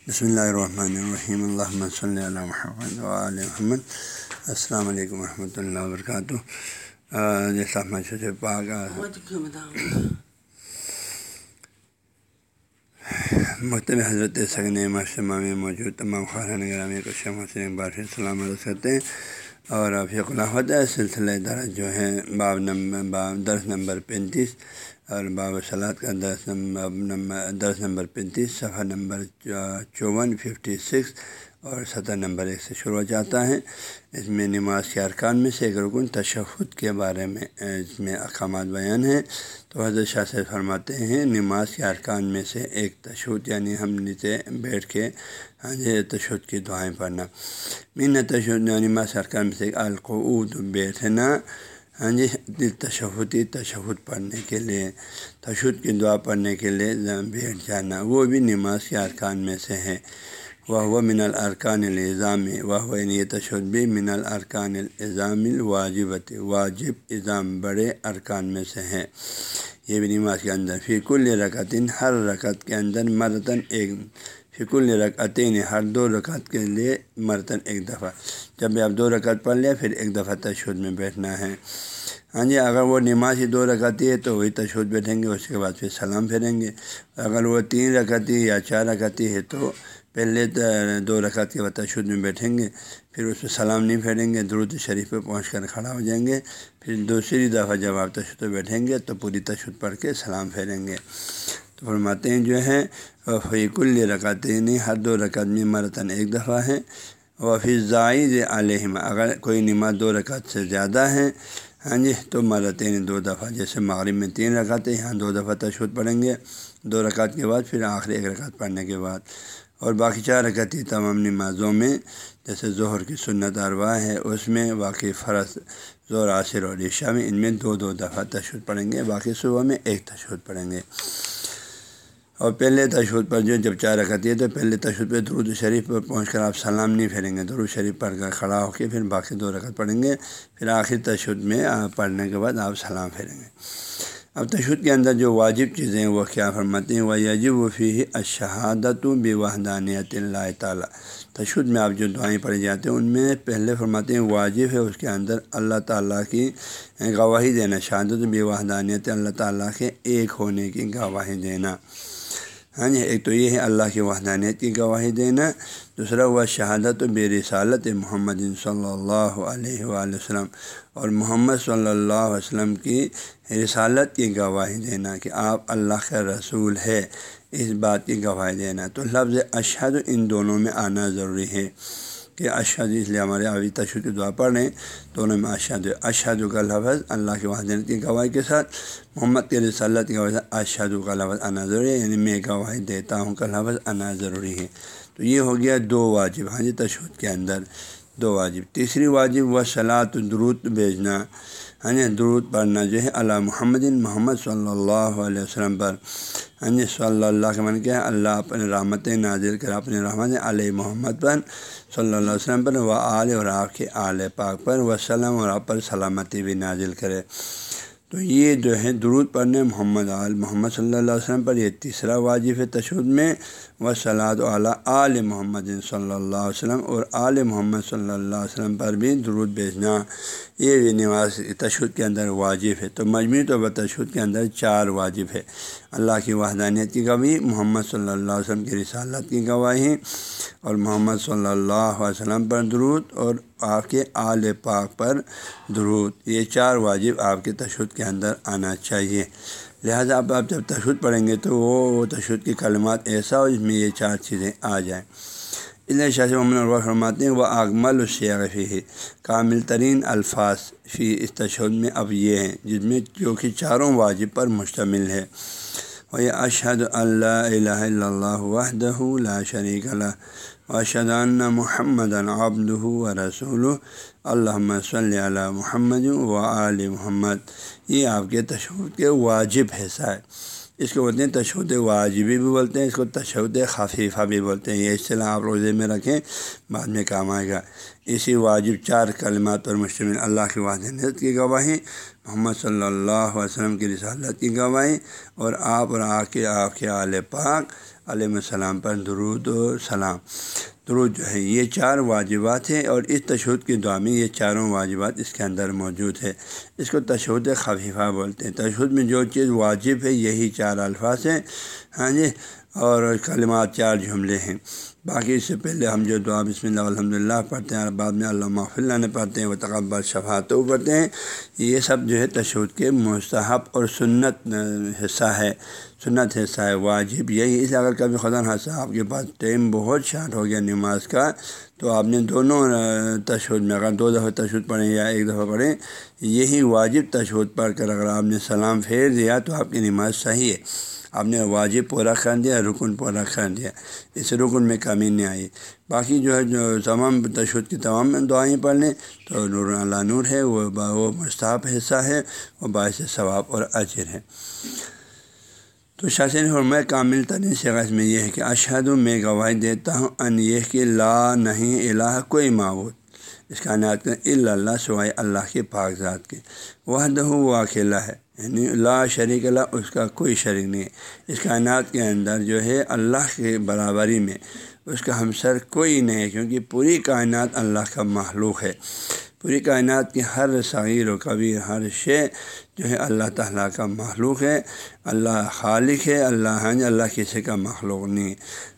بسم اللہ الرحمن الرحیم اللہ صلی اللہ محمد علیہ محمد السلام علیکم ورحمۃ اللہ وبرکاتہ جیسا پاک مکتب حضرت سگن مشمہ میں موجود تمام خارن گرامی کو شم حسین ایک بار پھر سلام عرض کرتے ہیں اور اب خلاحت سلسلہ درج جو ہے، باب نمبر باب درس نمبر پینتیس اور باب سلاد کا درس نمبر درس نمبر پینتیس، صفحہ نمبر چون ففٹی سکس اور سطح نمبر ایک سے شروع ہو جاتا ہے۔ اس میں نماز کے ارکان میں سے ایک رکن تشخد کے بارے میں، اس میں اقامات بیان ہیں۔ تو حضرت شاہ سے فرماتے ہیں، نماز کے ارکان میں سے ایک تشہد یعنی ہم نیچے بیٹھ کے ہاں جی تشہد کی دعائیں پڑھنا۔ مین تشہد یعنی نماز ارکان میں سے ایک القعود، بیٹھنا ہاں جی تشہدی، تشہد پڑھنے کے لیے، تشہد کی دعا پڑھنے کے لیے بیٹھ جانا۔ وہ بھی نماز کے ارکان میں سے ہے۔ وہ وہ من الارکان الزام وہ وہ یہ تشہد بھی من الارکان الزام الواجبت واجب اظام بڑے ارکان میں سے ہے یہ بھی نماز کے اندر، فی کل رکعتن ہر رکعت کے اندر مرتن ایک فکل رکعتین، ہر دو رکعت کے لیے مرتن ایک دفعہ۔ جب بھی آپ دو رکعت پڑھ لیں، پھر ایک دفعہ تشہد میں بیٹھنا ہے۔ ہاں جی اگر وہ نماز ہی دو رکعتی ہے، تو وہی تشہد بیٹھیں گے، اس کے بعد پھر سلام پھیریں گے۔ اگر وہ تین رکعتی یا چار رکعتی ہے، تو پہلے دو رکعت کے بعد میں بیٹھیں گے، پھر اس پہ سلام نہیں پھیریں گے، درود شریف پہ پہنچ کر کھڑا ہو جائیں گے، پھر دوسری دفعہ جب آپ تشہد پہ بیٹھیں گے تو پوری تشہد پڑھ کے سلام پھیریں گے۔ تو فرماتے ہیں جو ہے فیق رکعتیں نہیں ہر دو رکعت میں مرتن ایک دفعہ ہے وہ زائد علیہم اگر کوئی نماز دو رکعت سے زیادہ ہیں ہاں جی تو مرتین دو دفعہ، جیسے مغرب میں تین رکعتیں یہاں دو دفعہ تشہد پڑھیں گے۔ دو رکعت کے بعد، پھر آخری ایک رکعت پڑھنے کے بعد۔ اور باقی چار رکعتی تمام نمازوں میں، جیسے ظہر کی سنت اروا ہے، اس میں باقی فرض زور عاصر اور عشاء میں، ان میں دو دو دفعہ تشہد پڑھیں گے، باقی صبح میں ایک تشہد پڑھیں گے۔ اور پہلے تشہد پر جو جب چار رکھتی ہے تو پہلے تشہد پہ درود شریف پر پہنچ کر آپ سلام نہیں پھیریں گے۔ درود شریف پڑھ کر کھڑا ہو کے پھر باقی دو رکعت پڑھیں گے۔ پھر آخر تشہد میں پڑھنے کے بعد آپ سلام پھیریں گے۔ اب تشدد کے اندر جو واجب چیزیں ہیں وہ کیا فرماتے ہیں؟ وہ یجب و فی اشہادت و بے وحدانیت اللہ تعالیٰ تشدد میں آپ جو دعائیں پڑھی جاتے ہیں، ان میں پہلے فرماتے ہیں واجب ہے، اس کے اندر اللہ تعالیٰ کی گواہی دینا، شہادت بے وحدانیت اللہ تعالیٰ کے ایک ہونے کی گواہی دینا۔ ہاں جی ایک تو یہ ہے اللہ کی وحدانیت کی گواہی دینا، دوسرا ہوا شہادت و بے رسالت محمد صلی اللہ علیہ وآلہ وسلم، اور محمد صلی اللہ علیہ وسلم کی رسالت کی گواہی دینا کہ آپ اللہ کا رسول ہے اس بات کی گواہی دینا۔ تو لفظ اشہد ان دونوں میں آنا ضروری ہے۔ کہ اشد اس لیے ہمارے ابھی تشدد کی دعا پڑھ رہے ہیں دونوں میں اشد اشد کا لفظ اللہ کے وحدت کی گواہی کے ساتھ، محمد کے رسالت کی گواہی اشد کا لفظ انا ضروری ہے یعنی میں گواہی دیتا ہوں کا لفظ آنا ضروری ہے۔ تو یہ ہو گیا دو واجب ہاں جی یعنی تشدد کے اندر۔ دو واجب۔ تیسری واجب، و صلاۃ درود بھیجنا۔ ہاں جی، درود پڑھنا جو ہے اللہ محمد محمد صلی اللہ علیہ وسلم پر۔ ہاں جی صلی اللہ کے من کیا اللہ اپنے رحمت نازل کر، اپنے رحمت علیہ محمد پر صلی اللہ علیہ وسلم پر و آل اور آپ کے آل پاک پر وسلم اور آپ پر سلامتی بھی نازل کرے۔ تو یہ جو ہے درود پڑھنے محمد آل محمد صلی اللہ علیہ وسلم پر یہ تیسرا واجب ہے تشدد میں و صلاح علیہ آل محمد صلی اللہ علیہ وسلم اور آل محمد صلی اللہ علیہ وسلم پر بھی درود بھیجنا یہ بھی نواز تشدد کے اندر واجب ہے تو مجموعی طور پر تشدد کے اندر چار واجب ہے۔ اللہ کی وحدانیت کی گواہی، محمد صلی اللہ علیہ وسلم کی رسالت کی گواہی اور محمد صلی اللہ علیہ وسلم پر درود اور آپ کے آل پاک پر درود۔ یہ چار واجب آپ کے تشدد کے اندر آنا چاہیے۔ لہذا آپ آپ جب تشدد پڑھیں گے تو وہ تشدد کی کلمات ایسا ہو جس میں یہ چار چیزیں آ جائیں۔ اس شاہ محمد البا فرماتے ہیں وہ اکمل الشیغفی ہے کامل ترین الفاظ فی اس تشدد میں اب یہ ہیں، جس میں جو کہ چاروں واجب پر مشتمل ہے۔ وہ یہ اشد اللہ الہ اللہ وحدہ لا شریک اللہ وشدان محمد العبد و رسول اللہ صلی علیہ محمد و علیہ محمد. یہ آپ کے تشہد کے واجب حصہ ہے اس کو بولتے ہیں تشہد واجبی بھی بولتے ہیں، اس کو تشہد خفیفہ بھی بولتے ہیں. یہ اصطلاح آپ روزے میں رکھیں، بعد میں کام آئے گا. اسی واجب چار کلمات پر مشتمل اللہ کی واضح کی گواہی، محمد صلی اللہ علیہ وسلم کی رسالت کی گواہی اور آپ اور آ کے، آپ کے عال پاک علیہ السلام پر درود و سلام۔ درود جو ہے، یہ چار واجبات ہیں اور اس تشہد کی دعا میں یہ چاروں واجبات اس کے اندر موجود ہے اس کو تشہد خفیفہ بولتے ہیں۔ تشہد میں جو چیز واجب ہے، یہی چار الفاظ ہیں۔ ہاں جی اور کلمات چار جملے ہیں۔ باقی اس سے پہلے ہم جو دعا بسم اللہ الحمد للہ پڑھتے ہیں اور بعد میں اللہ اللہ نے پڑھتے ہیں وہ تقبر شفاعتوں پڑھتے ہیں۔ یہ سب جو ہے تشود کے مستحب اور سنت حصہ ہے، سنت حصہ ہے، واجب یہی اس اگر کبھی خدا حصہ آپ کے پاس ٹائم بہت شارٹ ہو گیا نماز کا، تو آپ نے دونوں تشود میں اگر دو دفعہ تشود پڑھیں یا ایک دفعہ پڑھیں، یہی واجب تشود پڑھ کر اگر آپ نے سلام پھیر دیا تو آپ کی نماز صحیح ہے۔ آپ نے واجب پورا کر دیا، رکن پورا کر دیا۔ اس رکن میں کمی نہیں آئی۔ باقی جو ہے، جو تمام تشدد کی تمام دعائیں پڑھ لیں تو نور، اللہ نور ہے، وہ وہ مستحب حصہ ہے، وہ باعث ثواب اور اجر ہے۔ تو شاشن حرمۂ کامل ترین شخص میں یہ ہے کہ اشہد میں گواہی دیتا ہوں ان یہ کہ لا، نہیں، الہ کوئی معبود۔ اس کائنات کا اللہ سوائے اللہ کے پاک ذات کے۔ وحدہ وہ اکیلا ہے یعنی لا شریک اللہ اس کا کوئی شریک نہیں ہے۔ اس کائنات کے اندر جو ہے اللہ کے برابری میں اس کا ہمسر کوئی نہیں ہے، کیونکہ پوری کائنات اللہ کا محلوق ہے۔ پوری کائنات کی ہر صغیر و کبیر ہر شے جو ہے اللہ تعالیٰ کا مخلوق ہے، اللہ خالق ہے، اللہ ہاں اللہ کسی کا مخلوق نہیں۔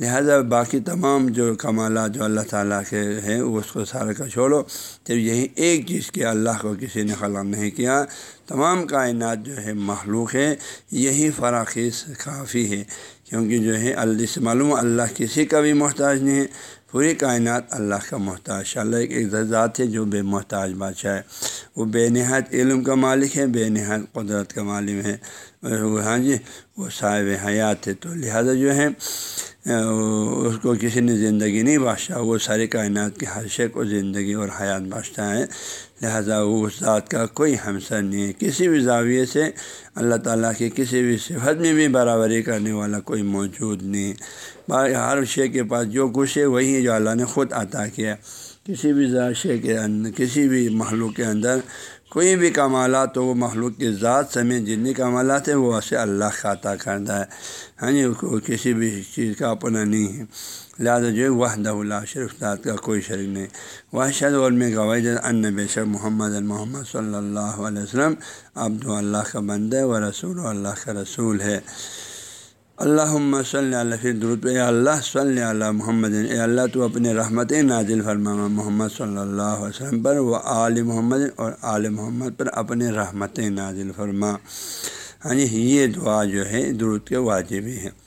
لہذا باقی تمام جو کمالات جو اللہ تعالیٰ کے ہیں اس کو سارا کا چھوڑو۔ جب یہی ایک چیز کے اللہ کو کسی نے خلق نہیں کیا، تمام کائنات جو ہے مخلوق ہے، یہی فراخیص کافی ہے۔ کیونکہ جو ہے اللہ سے معلوم اللہ کسی کا بھی محتاج نہیں ہے۔ پوری کائنات اللہ کا محتاج اللہ ایک ایک ذات ہے جو بے محتاج بادشاہ ہے۔ وہ بے نہایت علم کا مالک ہے، بے نہایت قدرت کا مالک ہے۔ ہاں جی وہ صاحب حیات ہے۔ تو لہٰذا جو ہے، اس کو کسی نے زندگی نہیں بادشاہ وہ ساری کائنات کے ہر شے کو زندگی اور حیات بادشاہ ہے۔ لہذا وہ اس ذات کا کوئی ہمسر نہیں ہے۔ کسی بھی زاویے سے اللہ تعالیٰ کی کسی بھی صفت میں بھی برابری کرنے والا کوئی موجود نہیں ہر شے کے پاس جو کچھ ہے وہی ہے جو اللہ نے خود عطا کیا۔ کسی بھی شے کے اندر کسی بھی محلوق کے اندر کوئی بھی کمالات ہو، وہ مخلوق کی ذات سمیت جتنی کمالات ہیں، وہ اسے اللہ کا عطا کرتا ہے۔ ہاں جی کسی بھی چیز کا اپنا نہیں ہے۔ لہٰذا جو ہے وحد اللہ شرف ذات کا کوئی شریک نہیں. وحشد اور میں گواہی ان بے شک محمد محمد صلی اللہ علیہ وسلم عبد اللہ کا بند و رسول و اللہ کا رسول ہے. اللہ صلی اللہ پھر درود پہ اللہ صلی اللہ محمد، اے اللہ تو اپنے رحمت نازل فرما محمد صلی اللہ علیہ وسلم پر و آل محمد اور آل محمد پر اپنے رحمت نازل فرما. ہاں جی یہ دعا جو ہے، درود کے واجبی ہے.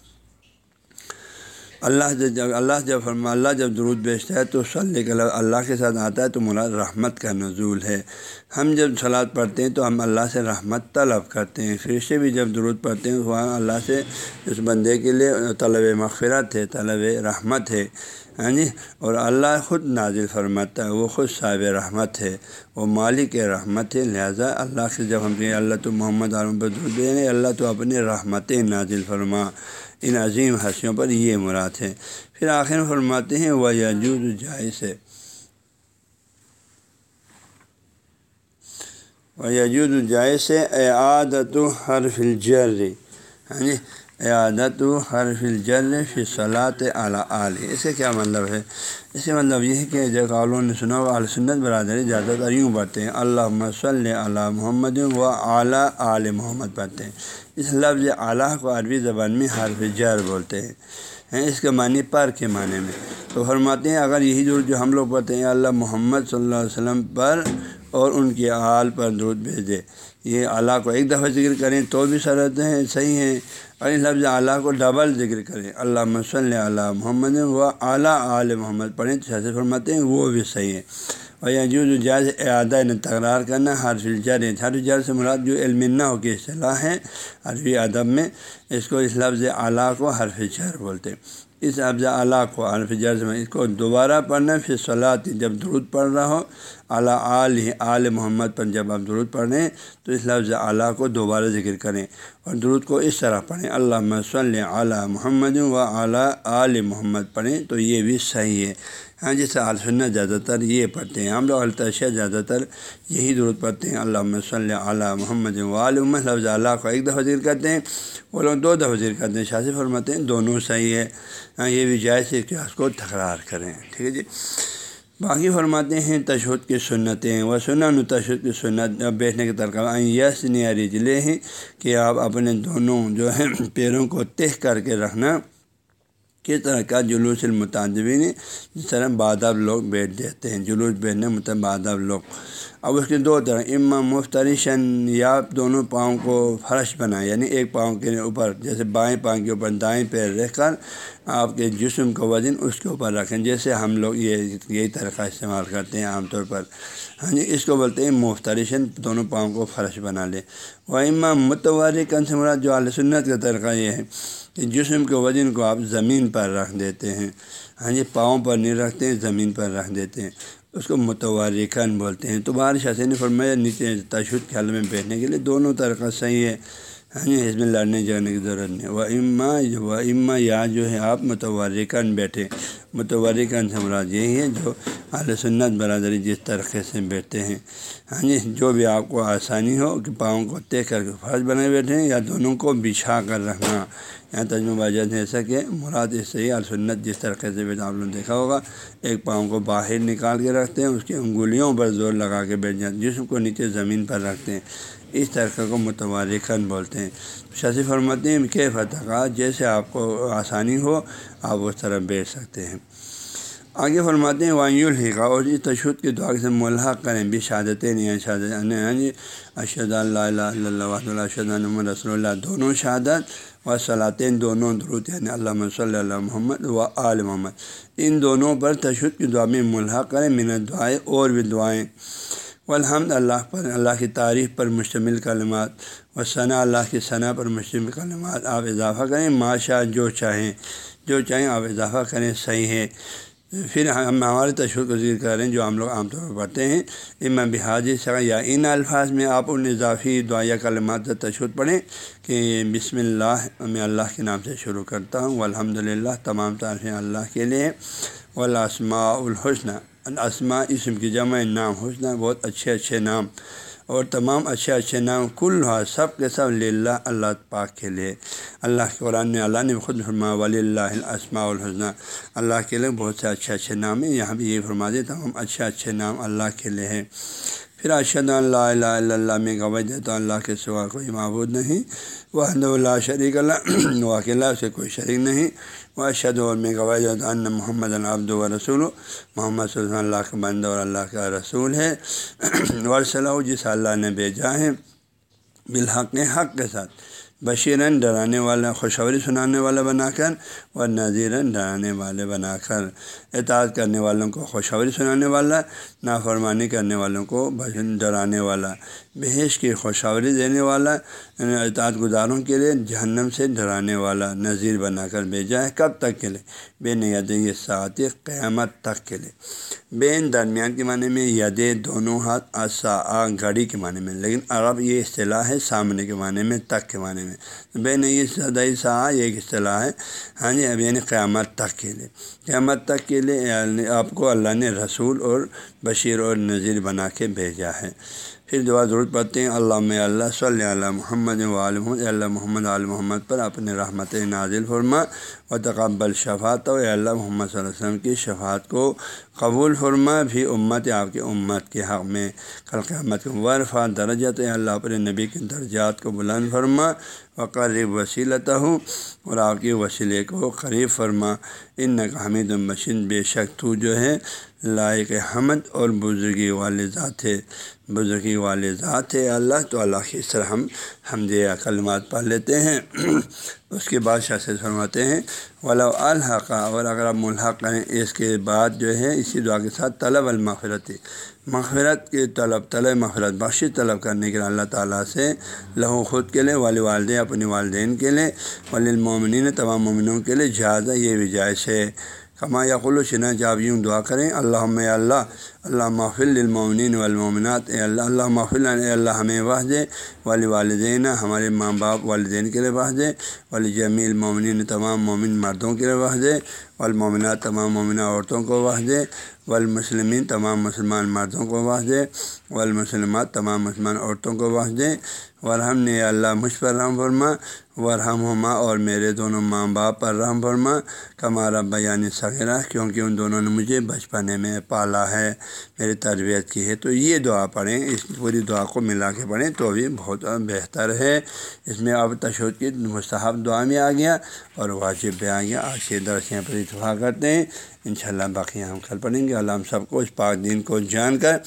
اللہ جب اللہ جب فرما اللہ جب درود بیچتا ہے تو صلی اللہ کے ساتھ آتا ہے تو مراد رحمت کا نزول ہے۔ ہم جب سلاد پڑھتے ہیں تو ہم اللہ سے رحمت طلب کرتے ہیں۔ پھر سے بھی جب درود پڑھتے ہیں وہاں اللہ سے اس بندے کے لیے طلب مغفرت ہے، طلب رحمت ہے۔ ہاں جی؟ اور اللہ خود نازل فرماتا ہے، وہ خود صاحب رحمت ہے، وہ مالک رحمت ہے۔ لہٰذا اللہ سے جب ہم کہیں اللہ تو محمد عالم پر درود دیں اللہ تو اپنے رحمت نازل فرما۔ ان عظیم ہنسیوں پر یہ مراد ہے پھر آخر فرماتے ہیں وہ یجود جائز ہے۔ وہ یجود جائز ہے، اعادت حرف الجر۔ یعنی ہاں جی عادت و حرف الجر فی صلاط اعلیٰ علی اس کا کیا مطلب ہے؟ اس کا مطلب یہ ہے کہ جو قالوں نے سنا ہو سنت برادری زیادہ تر یوں پڑھتے ہیں اللہ صلی علیہ محمد و اعلیٰ عال محمد پڑھتے ہیں۔ اس لفظ اعلیٰ کو عربی زبان میں حرف جر بولتے ہیں۔ اس کے معنی پر کے معنی میں۔ تو فرماتے ہیں، اگر یہی درود جو ہم لوگ پڑھتے ہیں، اللہ محمد صلی اللہ علیہ وسلم پر اور ان کے آل پر درود بھیج دے یہ اعلیٰ کو ایک دفعہ ذکر کریں تو بھی سرحد ہیں، صحیح ہیں۔ اور اس لفظ اعلیٰ کو ڈبل ذکر کریں۔ اللہ صلی اللہ محمد وہ اعلیٰ عال محمد پڑھیں تو شاذ فرماتے ہیں، وہ بھی صحیح ہے اور یہ جو جائز اعادہ نے تکرار کرنا حرف الجر ہر جر سے مراد جو علم ہو کی اصطلاح ہے عربی ادب میں اس کو اس لفظ اعلیٰ کو حرف جر بولتے ہیں۔ اس لفظ اعلیٰ کو حرف جر میں اس کو دوبارہ پڑھنا پھر صلاح جب درود پڑھ رہا ہو اعلیٰ آل آل محمد پر جب آپ درود پڑھیں، تو اس لفظ اعلیٰ کو دوبارہ ذکر کریں اور درود کو اس طرح پڑھیں۔ اللہ صلی اعلیٰ محمد و اعلیٰ آل محمد پڑھیں، تو یہ بھی صحیح ہے۔ ہاں جیسے سنت زیادہ تر یہ پڑھتے ہیں۔ ہم لوگ التشیہ زیادہ تر یہی درود پڑھتے ہیں۔ اللہ صلی اعلیٰ محمد و محمد، لفظ اللہ کو ایک دفعہ ذکر کرتے ہیں وہ لوگ دو دفعہ ذکر کرتے ہیں۔ شاذ فرماتے ہیں، دونوں صحیح ہے۔ ہاں یہ بھی جائز ہے کہ اس کو تکرار کریں۔ ٹھیک ہے جی؟ باقی فرماتے ہیں تشہد کی سنتیں وہ سنا تشہد کی سنت بیٹھنے کے طرقہ یس نیا رجلے ہیں کہ آپ اپنے دونوں جو ہیں پیروں کو تہ کر کے رکھنا۔ کس طرح کا جلوس المتادبین جس طرح باداب لوگ بیٹھ دیتے ہیں۔ جلوس بیٹھنے مطلب باداب لوگ۔ اب اس کے دو طرح، اما مفترشن یا دونوں پاؤں کو فرش بنائیں یعنی ایک پاؤں کے اوپر، جیسے بائیں پاؤں کے اوپر دائیں پیر رکھ کر آپ کے جسم کو وزن اس کے اوپر رکھیں۔ جیسے ہم لوگ یہ یہی طریقہ استعمال کرتے ہیں عام طور پر۔ ہاں جی اس کو بولتے ہیں مفترشن، دونوں پاؤں کو فرش بنا لیں۔ وہ اما متواری مراد جو علیہ سنت کا طریقہ یہ ہے کہ جسم کے وزن کو آپ زمین پر رکھ دیتے ہیں۔ ہاں جی پاؤں پر نہیں رکھتے ہیں زمین پر رکھ دیتے ہیں۔ اس کو متوارکن بولتے ہیں۔ تو بارش حسین فرمایا، نیچے تشدد خیال میں بیٹھنے کے لیے۔ دونوں طریقہ صحیح ہے۔ ہاں جی اس میں لڑنے جانے کی ضرورت نہیں وہ اما و اما یا جو ہے، آپ متوارکن بیٹھے۔ متورکن سے مراد یہی ہے جو اعلی سنت برادری جس طریقے سے بیٹھتے ہیں۔ ہاں جی جو بھی آپ کو آسانی ہو کہ پاؤں کو طے کر کے فرض بنائے بیٹھے یا دونوں کو بچھا کر رکھنا۔ یہاں تجمہ باجت ہے ایسا کہ مراد اس سے ہی السنت جس طریقے سے بھی آپ نے دیکھا ہوگا، ایک پاؤں کو باہر نکال کے رکھتے ہیں، اس کی انگلیوں پر زور لگا کے بیٹھ جاتے ہیں، جسم کو نیچے زمین پر رکھتے ہیں۔ اس طریقے کو متوارکن بولتے ہیں۔ شاسی فرماتے ہیں، کہ فتح جیسے آپ کو آسانی ہو، آپ اس طرح بیٹھ سکتے ہیں۔ آگے فرماتے ہیں وائیو الحقا اور اس تشدد کی دعا سے ملحق کریں، بھی شہادتیں نہیں شہادت یعنی اشد اللہ اللہ اشد الحمد رسول اللہ۔ دونوں شہادت و صلاطین دونوں درود یعنی اللہ صلی اللہ محمد و آل محمد۔ ان دونوں پر تشدد کی دعا میں ملحق کریں منت دعائیں اور بھی دعائیں۔ والحمد اللہ پر اللہ کی تعریف پر مشتمل کلمات و ثناء اللہ کی ثناء پر مشتمل کلمات آپ اضافہ کریں ماشا جو چاہیں جو چاہیں آپ اضافہ کریں، صحیح ہے پھر ہم ہمارے تشہر کو ذکر کر رہے ہیں جو ہم لوگ عام طور پر پڑھتے ہیں۔ امام بحاجی سے یا ان الفاظ میں آپ ان اضافی دعائیہ کلمات کا تشہد پڑھیں کہ بسم اللہ میں اللہ کے نام سے شروع کرتا ہوں۔ الحمد للہ تمام تعریفیں اللہ کے لیے۔ ولاسماء الحسن اسما اسم کی جمع نام حسنہ بہت اچھے اچھے نام اور تمام اچھے اچھے نام کل ہوا سب کے سب للہ اللہ پاک کے لیے۔ اللہ کے قرآن نے اللہ نے خود فرما ولی اللہ الاسماء الحسنہ اللہ کے لیے بہت سے اچھے اچھے نام ہیں۔ یہاں بھی یہ فرما دے تمام اچھے اچھے نام اللہ کے لیے ہیں۔ پھر اشد اللہ الہ الا اللہ میں گواہ دیتا اللہ کے سوا کوئی معبود نہیں۔ وہ اللہ شریک اللہ واقع سے کوئی شریک نہیں۔ وہ اشد اور میں گواہ دیتا ان محمد العبد و رسول۔ محمد صلی اللہ اللہ کا بند اور اللہ کا رسول ہے۔ ورثلہ جس اللہ نے بھیجا ہے بالحق، حق کے ساتھ۔ بشیرن ڈرانے والا، خوشخبری سنانے والا بنا کر اور نذیرن ڈرانے والے بنا کر۔ اطاعت کرنے والوں کو خوشخبری سنانے والا، نافرمانی کرنے والوں کو بھجن ڈرانے والا۔ بحث کی خوشخبری دینے والا یعنی اطاعت گزاروں کے لیے جہنم سے ڈرانے والا، نذیر بنا کر بھیجا ہے کب تک کے لیے؟ بے نیت یہ سات قیامت تک کے لیے۔ بین درمیان کے معنی میں یدے دونوں ہاتھ، آسا آ گھڑی کے معنی میں۔ لیکن عرب یہ اصطلاح ہے سامنے کے معنی میں، تک کے معنی میں۔ بے نئی صدائی سا یہ ایک اصطلاح ہے۔ ہاں جی اب یعنی قیامت تک کے لیے۔ قیامت تک کے لیے آپ کو اللہ نے رسول اور بشیر اور نذیر بنا کے بھیجا ہے۔ پھر دعا ضرورت پڑتے ہیں اللہ اللہ، صلی اللہ محمد عالم اللہ محمد علیہ محمد پر اپنے رحمت نازل فرما و تقبل شفات و اللہ محمد صلی اللہ علیہ وسلم کی شفات کو قبول فرما، بھی امت، آپ کی امت کے حق میں کل قیامت کو ورفا درجت اللہ اپنے نبی کے درجات کو بلند فرما و قریب وسیلتا ہوں اور آپ کی وسیلے کو قریب فرما۔ ان حمید المشین بے شک تو جو ہے لائق حمد اور بزرگی والے ذات ہے، بزرگی والے ذات ہے۔ اللہ تو اللہ کی طرح ہم حمد کلمات پا لیتے ہیں۔ اس کے بعد شاہ سے فرماتے ہیں ولا الحقہ اور اگر آپ ملحق کریں اس کے بعد جو ہے، اسی دعا کے ساتھ طلب المغفرت، مغفرت کے طلب طلب مغفرت بخش طلب کرنے کے لیے اللہ تعالیٰ سے لہو خود کے لیے والے والدین اپنے والدین کے لیے ولی المومنین تمام مومنوں کے لیے جہازہ یہ بھی جائز ہے۔ کما یقل و شنا جاب یوں دعا کریں اللہ اللہ اللہ محفل المومن والمومنات اے اللہ اللہ محفل اے اللہ ہمیں واحد ولی والدین ہمارے ماں باپ والدین کے لیے واحد ولی جمیل مومن تمام مومن مردوں کے لیے واحد والمومنات تمام مومنہ عورتوں کو واحد والمسلمین، تمام مسلمان مردوں کو واحد والمسلمات، تمام مسلمان عورتوں کو واحد ورحم نے اللہ مجھ پر رحم فرما ورحم ہما اور میرے دونوں ماں باپ پر رحم فرما کمارا بیانی سغیرہ کیونکہ ان دونوں نے مجھے بچپنے میں پالا ہے۔ میری تربیت کی ہے تو یہ دعا پڑھیں، اس پوری دعا کو ملا کے پڑھیں تو بھی بہت بہتر ہے۔ اس میں اب تشدد کی مستحب دعا میں آ گیا اور واجب بھی آ گیا آج کے درسیاں پر اتفاق کرتے ہیں۔ انشاءاللہ باقی ہم کل پڑھیں گے۔ اللہ ہم سب کو اس پاک دین کو جان کر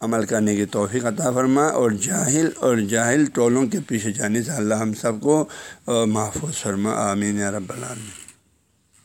عمل کرنے کی توفیق عطا فرما اور جاہل اور جاہل ٹولوں کے پیچھے جانے سے اللہ ہم سب کو محفوظ فرما۔ آمین رب العالمین۔